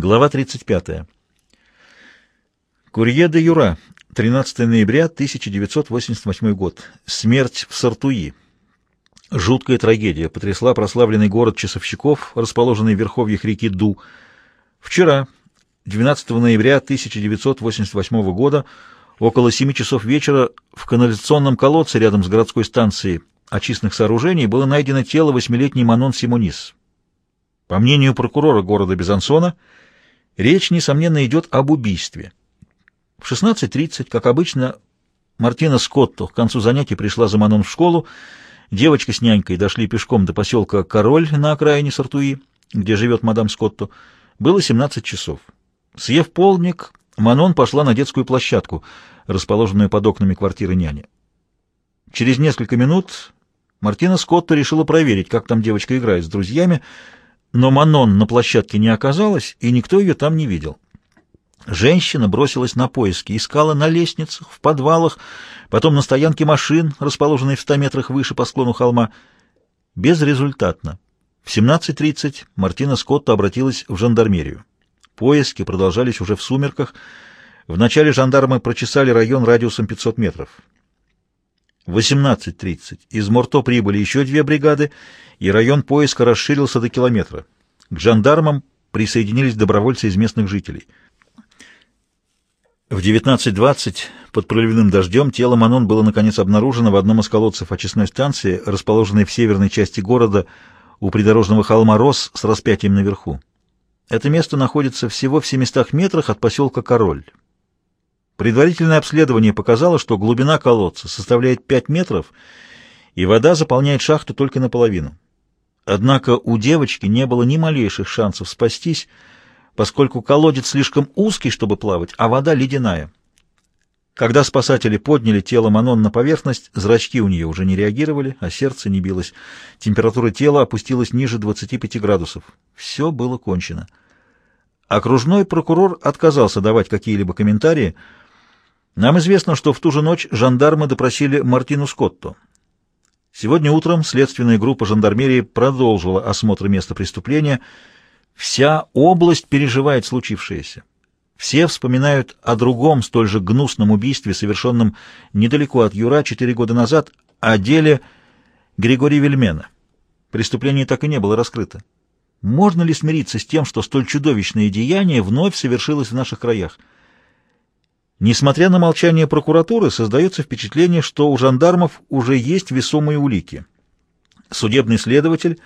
Глава 35. Курье де Юра, 13 ноября 1988 год. Смерть в Сартуи. Жуткая трагедия потрясла прославленный город часовщиков, расположенный в верховьях реки Ду. Вчера, 12 ноября 1988 года, около 7 часов вечера в канализационном колодце рядом с городской станцией очистных сооружений было найдено тело восьмилетней Манон Симонис. По мнению прокурора города Безансона, речь, несомненно, идет об убийстве. В 16.30, как обычно, Мартина Скотто к концу занятий пришла за Манон в школу. Девочка с нянькой дошли пешком до поселка Король на окраине Сартуи, где живет мадам Скотто. Было 17 часов. Съев полдник, Манон пошла на детскую площадку, расположенную под окнами квартиры няни. Через несколько минут Мартина Скотто решила проверить, как там девочка играет с друзьями, но Манон на площадке не оказалась, и никто ее там не видел. Женщина бросилась на поиски, искала на лестницах, в подвалах, потом на стоянке машин, расположенной в ста метрах выше по склону холма. Безрезультатно. В 17.30 Мартина Скотта обратилась в жандармерию. Поиски продолжались уже в сумерках. Вначале жандармы прочесали район радиусом 500 метров. В 18.30 из Морто прибыли еще две бригады, и район поиска расширился до километра. К жандармам присоединились добровольцы из местных жителей — в 19.20 под проливным дождем тело Манон было наконец обнаружено в одном из колодцев очистной станции, расположенной в северной части города у придорожного холма Рос с распятием наверху. Это место находится всего в 700 метрах от поселка Король. Предварительное обследование показало, что глубина колодца составляет 5 метров, и вода заполняет шахту только наполовину. Однако у девочки не было ни малейших шансов спастись, поскольку колодец слишком узкий, чтобы плавать, а вода ледяная. Когда спасатели подняли тело Манон на поверхность, зрачки у нее уже не реагировали, а сердце не билось. Температура тела опустилась ниже 25 градусов. Все было кончено. Окружной прокурор отказался давать какие-либо комментарии. Нам известно, что в ту же ночь жандармы допросили Мартину Скотто. Сегодня утром следственная группа жандармерии продолжила осмотр места преступления — Вся область переживает случившееся. Все вспоминают о другом столь же гнусном убийстве, совершенном недалеко от Юра четыре года назад, о деле Григория Вельмена. Преступление так и не было раскрыто. Можно ли смириться с тем, что столь чудовищное деяние вновь совершилось в наших краях? Несмотря на молчание прокуратуры, создается впечатление, что у жандармов уже есть весомые улики. Судебный следователь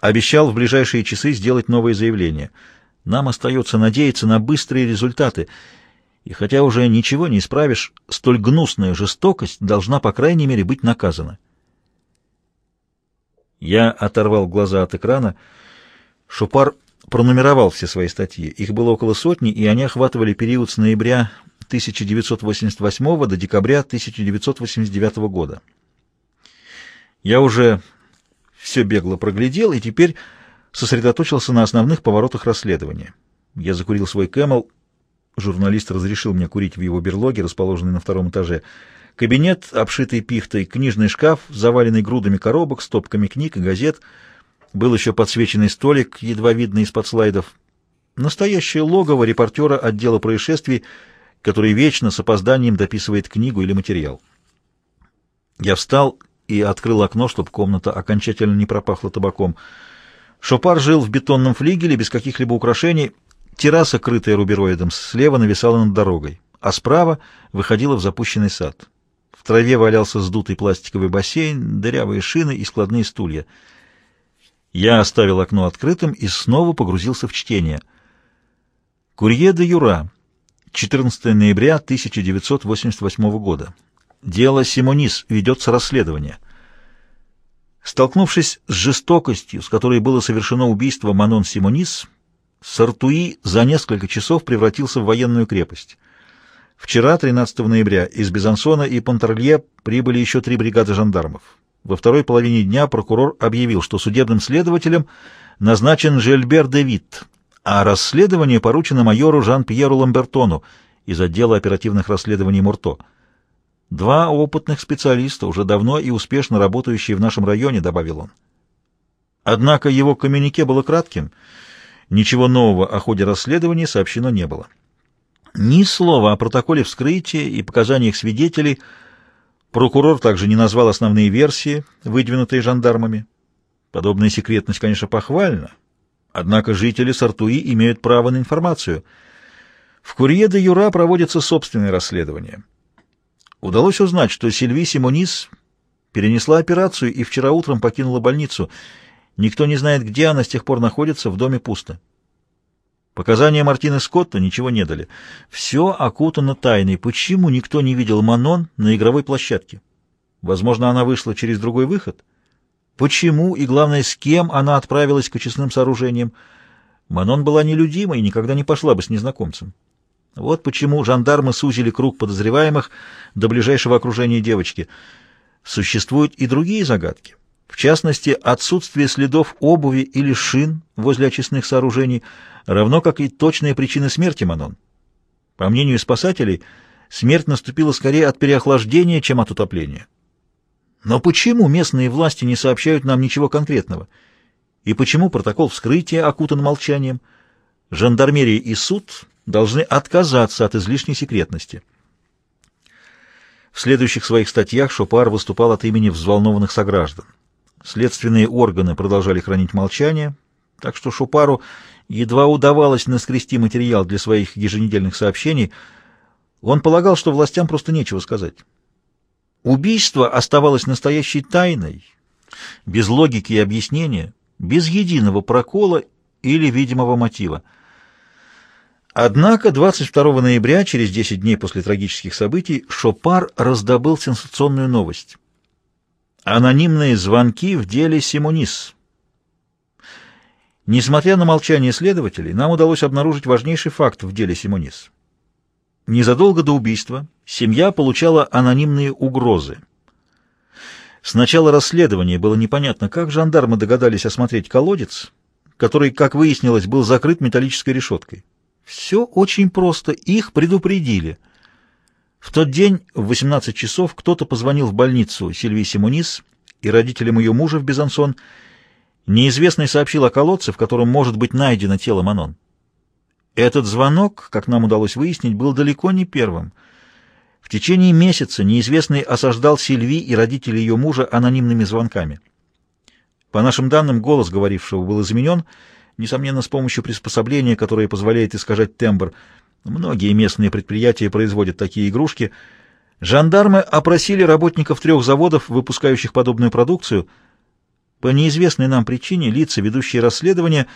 Обещал в ближайшие часы сделать новое заявление. Нам остается надеяться на быстрые результаты. И хотя уже ничего не исправишь, столь гнусная жестокость должна, по крайней мере, быть наказана. Я оторвал глаза от экрана. Шупар пронумеровал все свои статьи. Их было около сотни, и они охватывали период с ноября 1988 до декабря 1989 года. Я уже все бегло проглядел и теперь сосредоточился на основных поворотах расследования. Я закурил свой Camel. Журналист разрешил мне курить в его берлоге, расположенной на втором этаже. Кабинет, обшитый пихтой, книжный шкаф, заваленный грудами коробок, стопками книг и газет. Был еще подсвеченный столик, едва видный из-под слайдов. Настоящее логово репортера отдела происшествий, который вечно с опозданием дописывает книгу или материал. Я встал и открыл окно, чтобы комната окончательно не пропахла табаком. Шопар жил в бетонном флигеле без каких-либо украшений. Терраса, крытая рубероидом, слева нависала над дорогой, а справа выходила в запущенный сад. В траве валялся сдутый пластиковый бассейн, дырявые шины и складные стулья. Я оставил окно открытым и снова погрузился в чтение. Курье де Юра, 14 ноября 1988 года. Дело Симонис, ведется расследование. Столкнувшись с жестокостью, с которой было совершено убийство Манон Симонис, Сартуи за несколько часов превратился в военную крепость. Вчера, 13 ноября, из Безансона и Понтарлье прибыли еще три бригады жандармов. Во второй половине дня прокурор объявил, что судебным следователем назначен Жельбер де а расследование поручено майору Жан-Пьеру Ламбертону из отдела оперативных расследований Мурто. Два опытных специалиста, уже давно и успешно работающие в нашем районе, добавил он. Однако его коммюнике было кратким. Ничего нового о ходе расследования сообщено не было. Ни слова о протоколе вскрытия и показаниях свидетелей. Прокурор также не назвал основные версии, выдвинутые жандармами. Подобная секретность, конечно, похвальна, однако жители Сартуи имеют право на информацию. В Курье де Юра проводится собственное расследование. Удалось узнать, что Сильви Симонис перенесла операцию и вчера утром покинула больницу. Никто не знает, где она с тех пор находится, в доме пусто. Показания Мартины Скотта ничего не дали. Все окутано тайной. Почему никто не видел Манон на игровой площадке? Возможно, она вышла через другой выход? Почему и, главное, с кем она отправилась к очистным сооружениям? Манон была нелюдима и никогда не пошла бы с незнакомцем. Вот почему жандармы сузили круг подозреваемых до ближайшего окружения девочки. Существуют и другие загадки. В частности, отсутствие следов обуви или шин возле очистных сооружений, равно как и точные причины смерти Манон. По мнению спасателей, смерть наступила скорее от переохлаждения, чем от утопления. Но почему местные власти не сообщают нам ничего конкретного? И почему протокол вскрытия окутан молчанием? Жандармерия и суд должны отказаться от излишней секретности. В следующих своих статьях Шопар выступал от имени взволнованных сограждан. Следственные органы продолжали хранить молчание, так что Шупару едва удавалось наскрести материал для своих еженедельных сообщений. Он полагал, что властям просто нечего сказать. Убийство оставалось настоящей тайной, без логики и объяснения, без единого прокола или видимого мотива. Однако 22 ноября, через 10 дней после трагических событий, Шопар раздобыл сенсационную новость. Анонимные звонки в деле Симонис. Несмотря на молчание следователей, нам удалось обнаружить важнейший факт в деле Симонис. Незадолго до убийства семья получала анонимные угрозы. С начала расследования было непонятно, как жандармы догадались осмотреть колодец, который, как выяснилось, был закрыт металлической решеткой. Все очень просто, их предупредили — в тот день в 18 часов кто-то позвонил в больницу Сильвии Симонис и родителям ее мужа в Безансон. Неизвестный сообщил о колодце, в котором может быть найдено тело Манон. Этот звонок, как нам удалось выяснить, был далеко не первым. В течение месяца неизвестный осаждал Сильви и родителей ее мужа анонимными звонками. По нашим данным, голос говорившего был изменен, несомненно, с помощью приспособления, которое позволяет искажать тембр, Многие местные предприятия производят такие игрушки. Жандармы опросили работников трех заводов, выпускающих подобную продукцию. По неизвестной нам причине лица, ведущие расследование,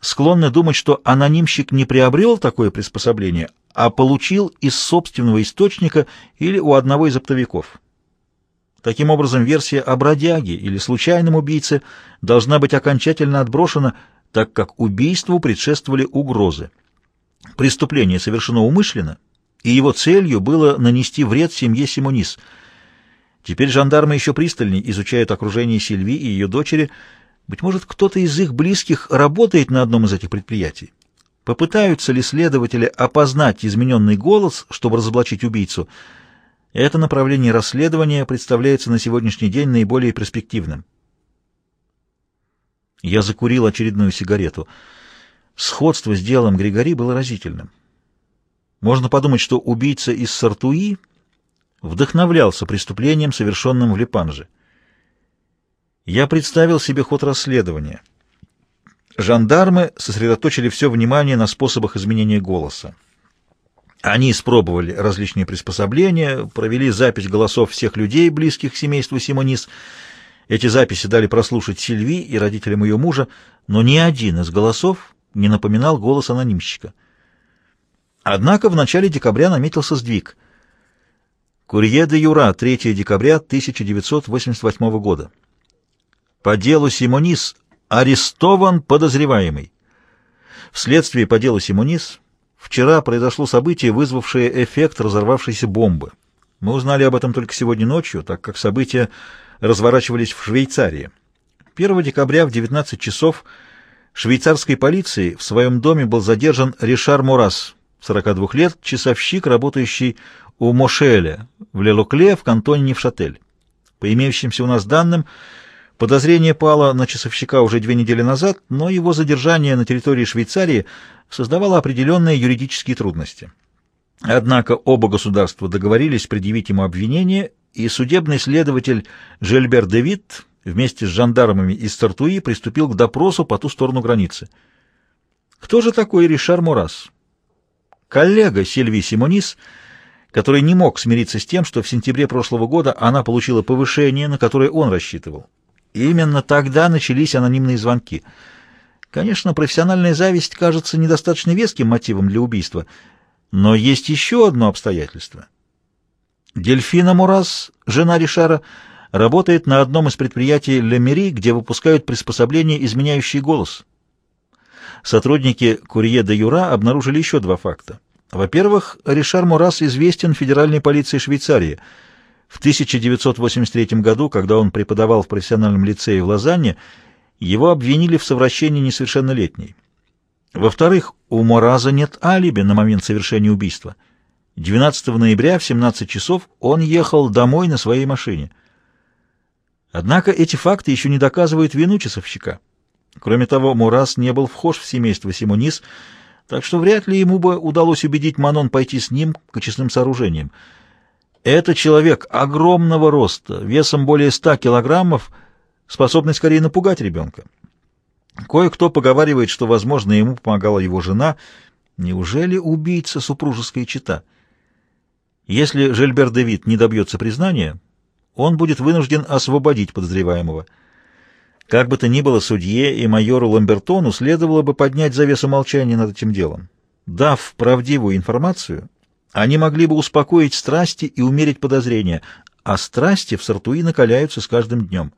склонны думать, что анонимщик не приобрел такое приспособление, а получил из собственного источника или у одного из оптовиков. Таким образом, версия о бродяге или случайном убийце должна быть окончательно отброшена, так как убийству предшествовали угрозы. Преступление совершено умышленно, и его целью было нанести вред семье Симонис. Теперь жандармы еще пристальнее изучают окружение Сильви и ее дочери. Быть может, кто-то из их близких работает на одном из этих предприятий. Попытаются ли следователи опознать измененный голос, чтобы разоблачить убийцу? Это направление расследования представляется на сегодняшний день наиболее перспективным. Я закурил очередную сигарету — Сходство с делом Григори было разительным. Можно подумать, что убийца из Сартуи вдохновлялся преступлением, совершенным в Лепанже. Я представил себе ход расследования. Жандармы сосредоточили все внимание на способах изменения голоса. Они испробовали различные приспособления, провели запись голосов всех людей, близких к семейству Симонис. Эти записи дали прослушать Сильви и родителям ее мужа, но ни один из голосов не напоминал голос анонимщика. Однако в начале декабря наметился сдвиг. Курье де Юра, 3 декабря 1988 года. По делу Симонис арестован подозреваемый. Вследствие по делу Симонис вчера произошло событие, вызвавшее эффект разорвавшейся бомбы. Мы узнали об этом только сегодня ночью, так как события разворачивались в Швейцарии. 1 декабря в 19 часов швейцарской полиции в своем доме был задержан Ришар Мурас, 42 лет, часовщик, работающий у Мошеля в Лелокле в кантоне Невшатель. По имеющимся у нас данным, Подозрение пало на часовщика уже две недели назад, но его задержание на территории Швейцарии создавало определенные юридические трудности. Однако оба государства договорились предъявить ему обвинение, и судебный следователь Жельбер Девит вместе с жандармами из Тартуи приступил к допросу по ту сторону границы. Кто же такой Ришар Мурас? Коллега Сильви Симонис, который не мог смириться с тем, что в сентябре прошлого года она получила повышение, на которое он рассчитывал. Именно тогда начались анонимные звонки. Конечно, профессиональная зависть кажется недостаточно веским мотивом для убийства, но есть еще одно обстоятельство. Дельфина Мурас, жена Ришара, работает на одном из предприятий Лемери, где выпускают приспособления, изменяющие голос. Сотрудники Курье де Юра обнаружили еще два факта. Во-первых, Ришар Мурас известен федеральной полиции Швейцарии. В 1983 году, когда он преподавал в профессиональном лицее в Лозанне, его обвинили в совращении несовершеннолетней. Во-вторых, у Мораза нет алиби на момент совершения убийства. 12 ноября в 17 часов он ехал домой на своей машине. Однако эти факты еще не доказывают вину часовщика. Кроме того, Мурас не был вхож в семейство Симонис, так что вряд ли ему бы удалось убедить Манон пойти с ним к очистным сооружениям. Это человек огромного роста, весом более ста килограммов, способный скорее напугать ребенка. Кое-кто поговаривает, что, возможно, ему помогала его жена. Неужели убийца супружеской чита? Если Жильбер Девит не добьется признания, он будет вынужден освободить подозреваемого. Как бы то ни было, судье и майору Ламбертону следовало бы поднять завесу молчания над этим делом. Дав правдивую информацию, они могли бы успокоить страсти и умерить подозрения, а страсти в Сартуи накаляются с каждым днем.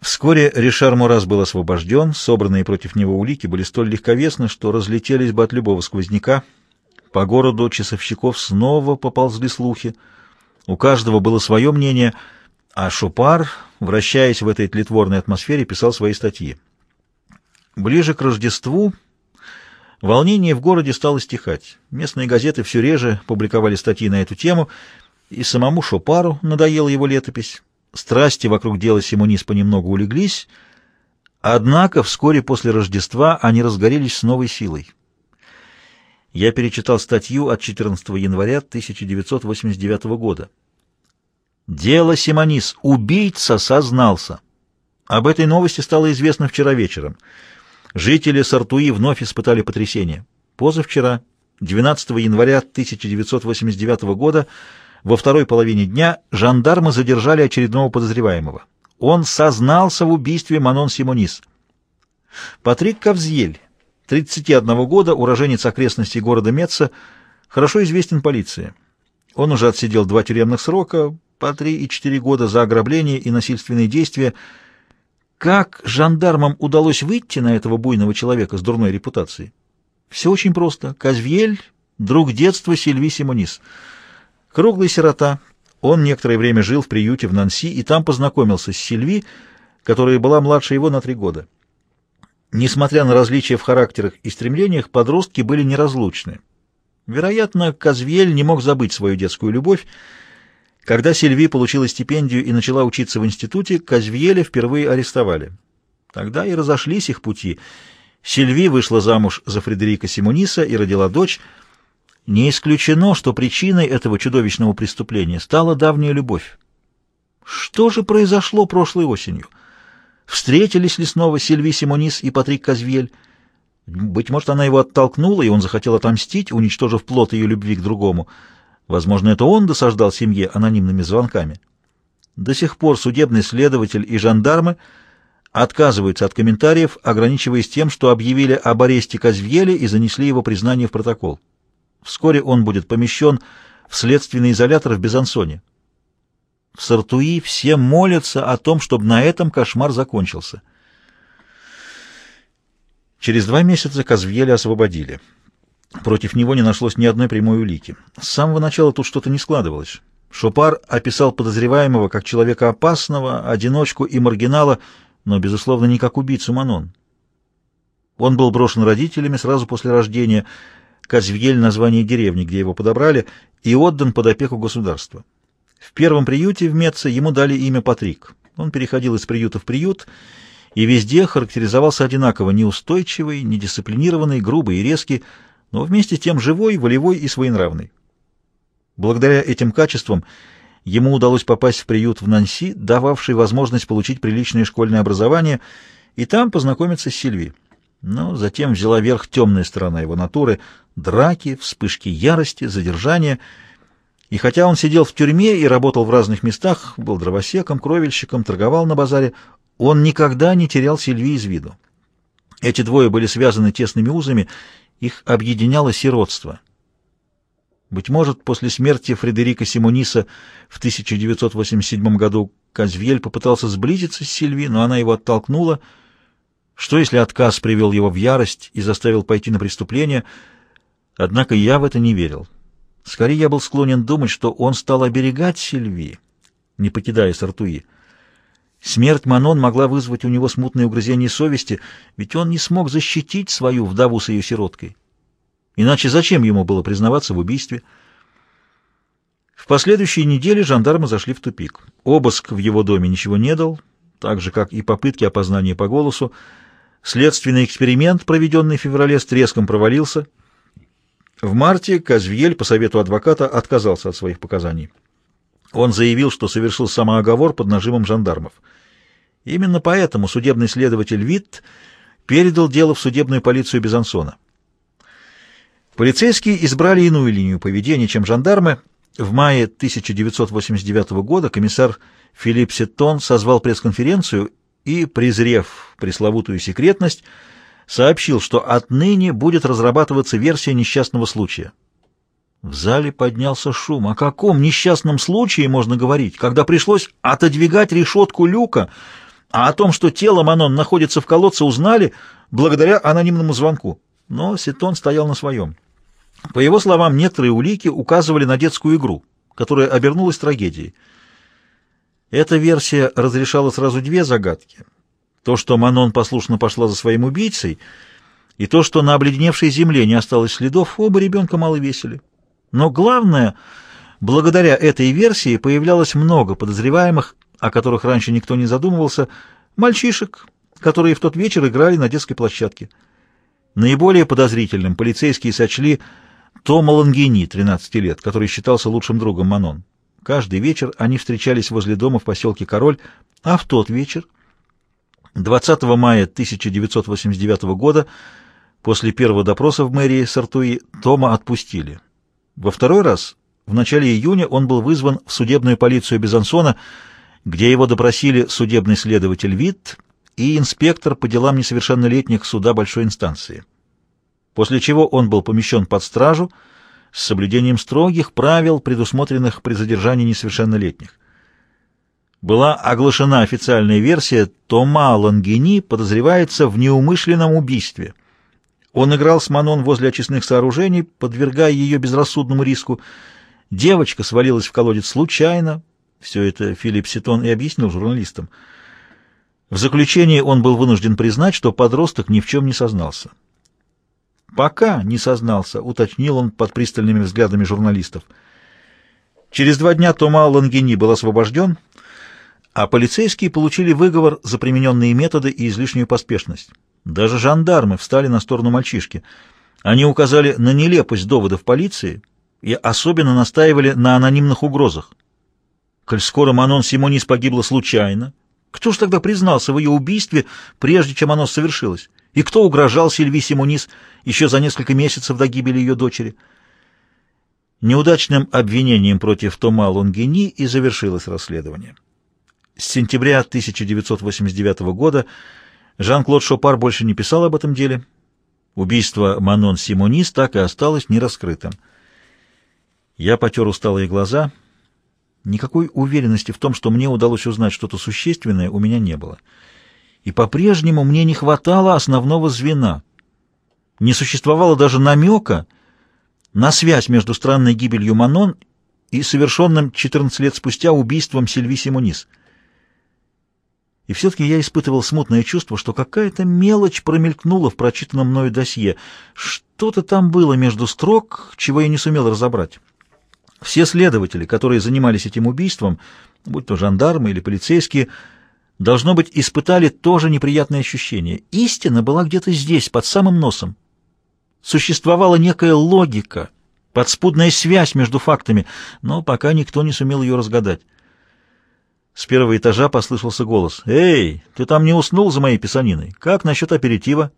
Вскоре Ришар Мурас был освобожден, собранные против него улики были столь легковесны, что разлетелись бы от любого сквозняка. По городу часовщиков снова поползли слухи — у каждого было свое мнение, а Шупар, вращаясь в этой тлетворной атмосфере, писал свои статьи. Ближе к Рождеству волнение в городе стало стихать. Местные газеты все реже публиковали статьи на эту тему, и самому Шопару надоела его летопись. Страсти вокруг дела Симонис понемногу улеглись, однако вскоре после Рождества они разгорелись с новой силой. Я перечитал статью от 14 января 1989 года. Дело Симонис. Убийца сознался. Об этой новости стало известно вчера вечером. Жители Сартуи вновь испытали потрясение. Позавчера, 12 января 1989 года, во второй половине дня жандармы задержали очередного подозреваемого. Он сознался в убийстве Манон Симонис. Патрик Кавзьель 31 года, уроженец окрестностей города Меца, хорошо известен полиции. Он уже отсидел два тюремных срока, по три и четыре года за ограбление и насильственные действия. Как жандармам удалось выйти на этого буйного человека с дурной репутацией? Все очень просто. Казвьель — друг детства Сильви Симонис. Круглый сирота. Он некоторое время жил в приюте в Нанси и там познакомился с Сильви, которая была младше его на три года. Несмотря на различия в характерах и стремлениях, подростки были неразлучны. Вероятно, Казвель не мог забыть свою детскую любовь. Когда Сильви получила стипендию и начала учиться в институте, Казвьеля впервые арестовали. Тогда и разошлись их пути. Сильви вышла замуж за Фредерика Симониса и родила дочь. Не исключено, что причиной этого чудовищного преступления стала давняя любовь. Что же произошло прошлой осенью? Встретились ли снова Сильви Симонис и Патрик Казвель? Быть может, она его оттолкнула, и он захотел отомстить, уничтожив плод ее любви к другому. Возможно, это он досаждал семье анонимными звонками. До сих пор судебный следователь и жандармы отказываются от комментариев, ограничиваясь тем, что объявили об аресте Казвьеля и занесли его признание в протокол. Вскоре он будет помещен в следственный изолятор в Безансоне. В Сартуи все молятся о том, чтобы на этом кошмар закончился. Через два месяца Казвьеля освободили. Против него не нашлось ни одной прямой улики. С самого начала тут что-то не складывалось. Шопар описал подозреваемого как человека опасного, одиночку и маргинала, но, безусловно, не как убийцу Манон. Он был брошен родителями сразу после рождения, Казвьель — название деревни, где его подобрали, и отдан под опеку государства. В первом приюте в Меце ему дали имя Патрик. Он переходил из приюта в приют и везде характеризовался одинаково неустойчивый, недисциплинированный, грубый и резкий, но вместе тем живой, волевой и своенравный. Благодаря этим качествам ему удалось попасть в приют в Нанси, дававший возможность получить приличное школьное образование, и там познакомиться с Сильви. Но затем взяла верх темная сторона его натуры — драки, вспышки ярости, задержания. И хотя он сидел в тюрьме и работал в разных местах, был дровосеком, кровельщиком, торговал на базаре, он никогда не терял Сильви из виду. Эти двое были связаны тесными узами, их объединяло сиротство — быть может, после смерти Фредерика Симониса в 1987 году Казвьель попытался сблизиться с Сильви, но она его оттолкнула. Что, если отказ привел его в ярость и заставил пойти на преступление? Однако я в это не верил. Скорее, я был склонен думать, что он стал оберегать Сильви, не покидая Сартуи. Смерть Манон могла вызвать у него смутное угрызение совести, ведь он не смог защитить свою вдову с ее сироткой. Иначе зачем ему было признаваться в убийстве? В последующие недели жандармы зашли в тупик. Обыск в его доме ничего не дал, так же, как и попытки опознания по голосу. Следственный эксперимент, проведенный в феврале, с треском провалился. В марте Казвьель по совету адвоката отказался от своих показаний. Он заявил, что совершил самооговор под нажимом жандармов. Именно поэтому судебный следователь Витт передал дело в судебную полицию Безансона. Полицейские избрали иную линию поведения, чем жандармы. В мае 1989 года комиссар Филипп Сеттон созвал пресс-конференцию и, презрев пресловутую секретность, сообщил, что отныне будет разрабатываться версия несчастного случая. В зале поднялся шум. О каком несчастном случае можно говорить, когда пришлось отодвигать решетку люка, а о том, что тело Манон находится в колодце, узнали благодаря анонимному звонку. Но Сетон стоял на своем. По его словам, некоторые улики указывали на детскую игру, которая обернулась трагедией. Эта версия разрешала сразу две загадки. То, что Манон послушно пошла за своим убийцей, и то, что на обледеневшей земле не осталось следов, оба ребенка мало весили. Но главное, благодаря этой версии появлялось много подозреваемых, о которых раньше никто не задумывался, мальчишек, которые в тот вечер играли на детской площадке. Наиболее подозрительным полицейские сочли Тома Лангини, 13 лет, который считался лучшим другом Манон. Каждый вечер они встречались возле дома в поселке Король, а в тот вечер, 20 мая 1989 года, после первого допроса в мэрии Сартуи, Тома отпустили. Во второй раз, в начале июня, он был вызван в судебную полицию Безансона, где его допросили судебный следователь Витт и инспектор по делам несовершеннолетних суда большой инстанции после чего он был помещен под стражу с соблюдением строгих правил, предусмотренных при задержании несовершеннолетних. Была оглашена официальная версия, Тома Лангини подозревается в неумышленном убийстве. Он играл с Манон возле очистных сооружений, подвергая ее безрассудному риску. Девочка свалилась в колодец случайно. Все это Филипп Ситон и объяснил журналистам. В заключении он был вынужден признать, что подросток ни в чем не сознался. «Пока не сознался», — уточнил он под пристальными взглядами журналистов. Через два дня Тома Лангини был освобожден, а полицейские получили выговор за примененные методы и излишнюю поспешность. Даже жандармы встали на сторону мальчишки. Они указали на нелепость доводов полиции и особенно настаивали на анонимных угрозах. Коль скоро Манон Симонис погибла случайно, кто ж тогда признался в ее убийстве, прежде чем оно совершилось? И кто угрожал Сильви Симонис еще за несколько месяцев до гибели ее дочери? Неудачным обвинением против Тома Лонгини и завершилось расследование. С сентября 1989 года Жан-Клод Шопар больше не писал об этом деле. Убийство Манон Симонис так и осталось нераскрытым. Я потер усталые глаза. Никакой уверенности в том, что мне удалось узнать что-то существенное, у меня не было и по-прежнему мне не хватало основного звена. Не существовало даже намека на связь между странной гибелью Манон и совершенным 14 лет спустя убийством Сильви Симонис. И все-таки я испытывал смутное чувство, что какая-то мелочь промелькнула в прочитанном мною досье. Что-то там было между строк, чего я не сумел разобрать. Все следователи, которые занимались этим убийством, будь то жандармы или полицейские, должно быть, испытали тоже неприятное ощущение. Истина была где-то здесь, под самым носом. Существовала некая логика, подспудная связь между фактами, но пока никто не сумел ее разгадать. С первого этажа послышался голос. «Эй, ты там не уснул за моей писаниной? Как насчет аперитива?»